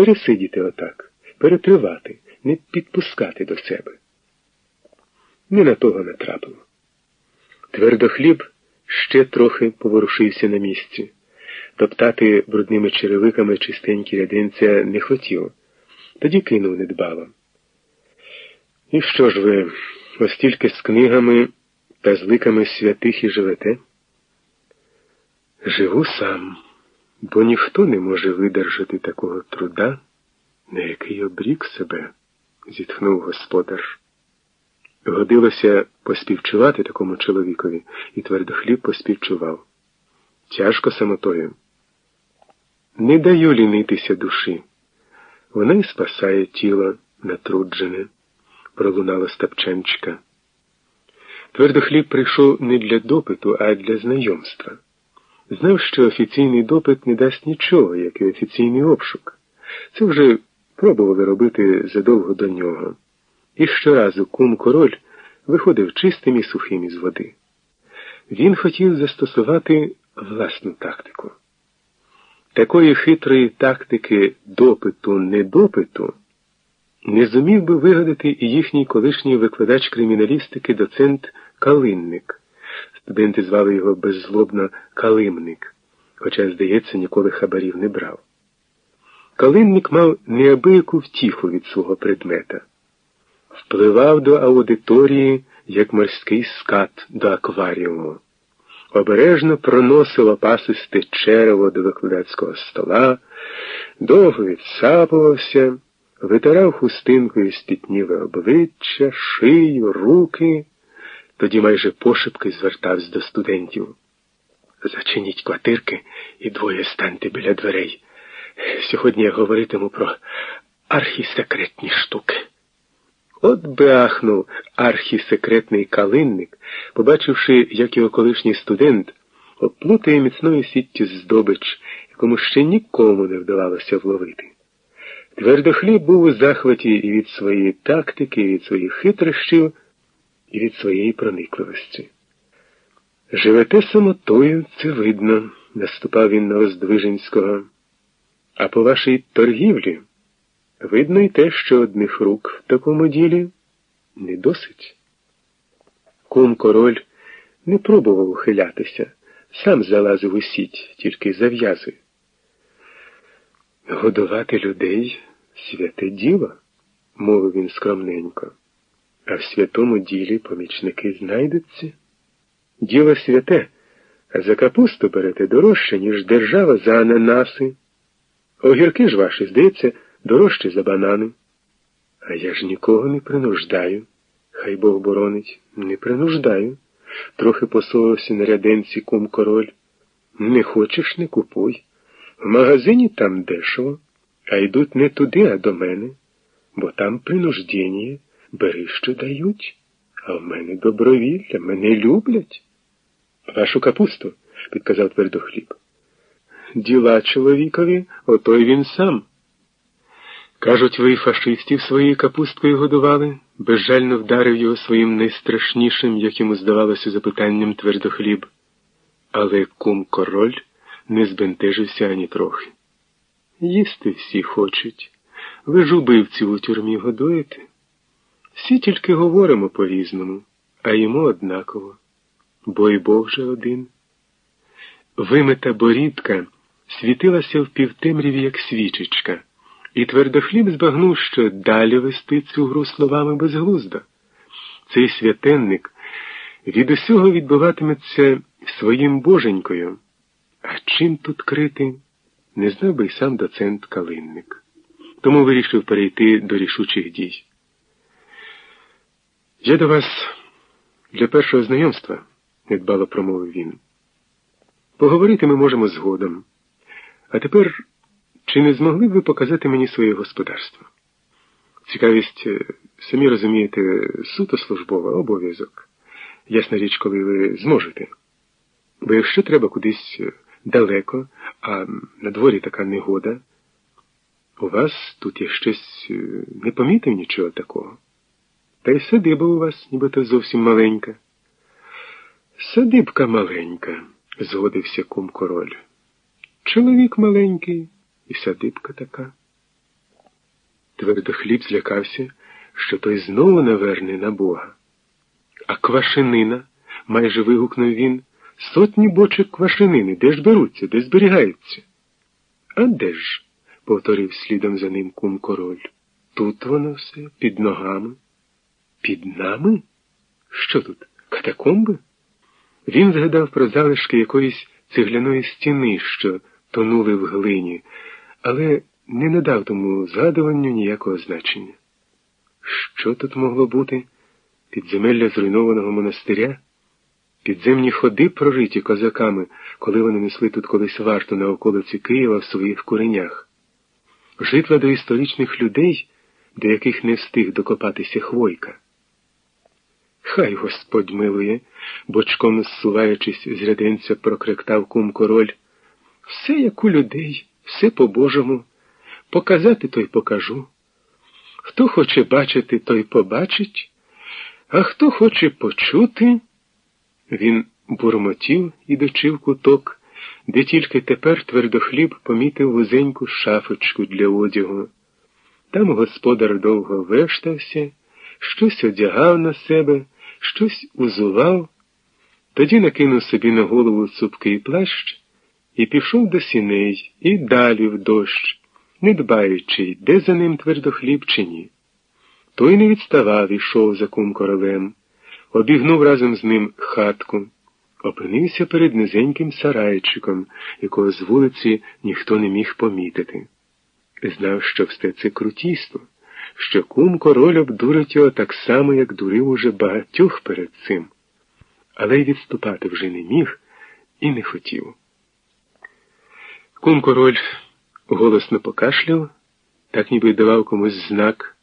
пересидіти отак, перетривати, не підпускати до себе. Не на того натрапило. Твердохліб ще трохи поворушився на місці. Топтати брудними черевиками чистенькі рядинця не хотів, тоді кинув недбало. І що ж ви, ось тільки з книгами та з ликами святих і живете? Живу сам, бо ніхто не може видержати такого труда, на який обрік себе, зітхнув господар. Годилося поспівчувати такому чоловікові, і твердохліб поспівчував. Тяжко самотою. Не даю лінитися душі. Вона й спасає тіло натруджене, пролунала Стапченчика. Твердохліб прийшов не для допиту, а для знайомства. Знав, що офіційний допит не дасть нічого, як і офіційний обшук. Це вже пробували робити задовго до нього. І щоразу кум король виходив чистим і сухим із води. Він хотів застосувати власну тактику. Такої хитрої тактики допиту недопиту не зумів би вигадати і їхній колишній викладач криміналістики доцент Калинник. Студенти звали його беззлобно Калимник, хоча, здається, ніколи хабарів не брав. Калинник мав неабияку втіху від свого предмета, впливав до аудиторії як морський скат до акваріуму. Обережно проносив опасисте черево до викладацького стола, довго відсапувався, витирав хустинкою спітніве обличчя, шию, руки, тоді майже пошепки звертався до студентів. Зачиніть квартирки і двоє станьте біля дверей. Сьогодні я говоритиму про архісекретні штуки. От би ахнув архісекретний калинник, побачивши, як його колишній студент оплутає міцною сіттю здобич, якому ще нікому не вдавалося вловити. Твердохліб був у захваті і від своєї тактики, і від своїх хитрощів, і від своєї проникливості. Живете самотою, це видно, наступав він на Оздвиженського. А по вашій торгівлі. Видно й те, що одних рук в такому ділі не досить. Кум король не пробував ухилятися, сам залазив у сіть, тільки зав'язує. Годувати людей святе діло, мовив він скромненько, а в святому ділі помічники знайдуться. Діло святе, за капусту берете дорожче, ніж держава за ананаси. Огірки ж ваші, здається, дорожче за банани. А я ж нікого не принуждаю. Хай Бог боронить, не принуждаю. Трохи посовався на ряденці кум король. Не хочеш, не купуй. В магазині там дешево, а йдуть не туди, а до мене, бо там принуждення, бери, що дають, а в мене добровілля, мене люблять. Вашу капусту, підказав твердохліб. Діла чоловікові, ото й він сам. Кажуть, ви фашистів своєю капусткою годували, безжально вдарив його своїм найстрашнішим, як йому здавалося, запитанням твердохліб. Але кум король не збентежився ані трохи. Їсти всі хочуть. Ви ж убивців у тюрмі годуєте. Всі тільки говоримо по-різному, а йому однаково, бо й Бог же один. Вимита борідка світилася в півтемряві, як свічечка. І твердохліб збагнув, що далі вести цю гру словами безглуздо. Цей святенник від усього відбуватиметься своїм боженькою. А чим тут крити, не знав би й сам доцент Калинник. Тому вирішив перейти до рішучих дій. Я до вас для першого знайомства, недбало промовив він. Поговорити ми можемо згодом. А тепер. Чи не змогли б ви показати мені своє господарство? Цікавість, е, самі розумієте, суто службова обов'язок. Ясна річ, коли ви зможете. Бо якщо треба кудись е, далеко, а на дворі така негода, у вас тут є щось е, не помітив нічого такого. Та й садиба у вас, нібито зовсім маленька. Садибка маленька, згодився кум король. Чоловік маленький і садибка така. Твердохліб злякався, що той знову наверне на Бога. А квашенина, майже вигукнув він, сотні бочок квашенини, де ж беруться, де зберігаються? А де ж? повторив слідом за ним кум король. Тут воно все, під ногами. Під нами? Що тут? Катакомби? Він згадав про залишки якоїсь цегляної стіни, що тонули в глині, але не надав тому згадуванню ніякого значення. Що тут могло бути? Підземелля зруйнованого монастиря? Підземні ходи прориті козаками, коли вони несли тут колись варту на околиці Києва в своїх куренях. Житла до історичних людей, до яких не встиг докопатися хвойка. Хай Господь милує, бочком зсуваючись з ряденця, прокректав кум король. Все як у людей, все по-божому. Показати, то й покажу. Хто хоче бачити, той побачить, а хто хоче почути. Він бурмотів і дочив куток, де тільки тепер твердохліб помітив вузеньку шафочку для одягу. Там господар довго вештався, щось одягав на себе, щось узував, тоді накинув собі на голову цупкий плащ і пішов до сіней і далі в дощ, не дбаючи, де за ним твердохліб чи ні. Той не відставав ішов за кум королем, обігнув разом з ним хатку, опинився перед низеньким сарайчиком, якого з вулиці ніхто не міг помітити. Знав, що все це крутійство, що кум король обдурить його так само, як дурив уже багатьох перед цим, але й відступати вже не міг і не хотів. Кум король голосно покашляв, так ніби давав комусь знак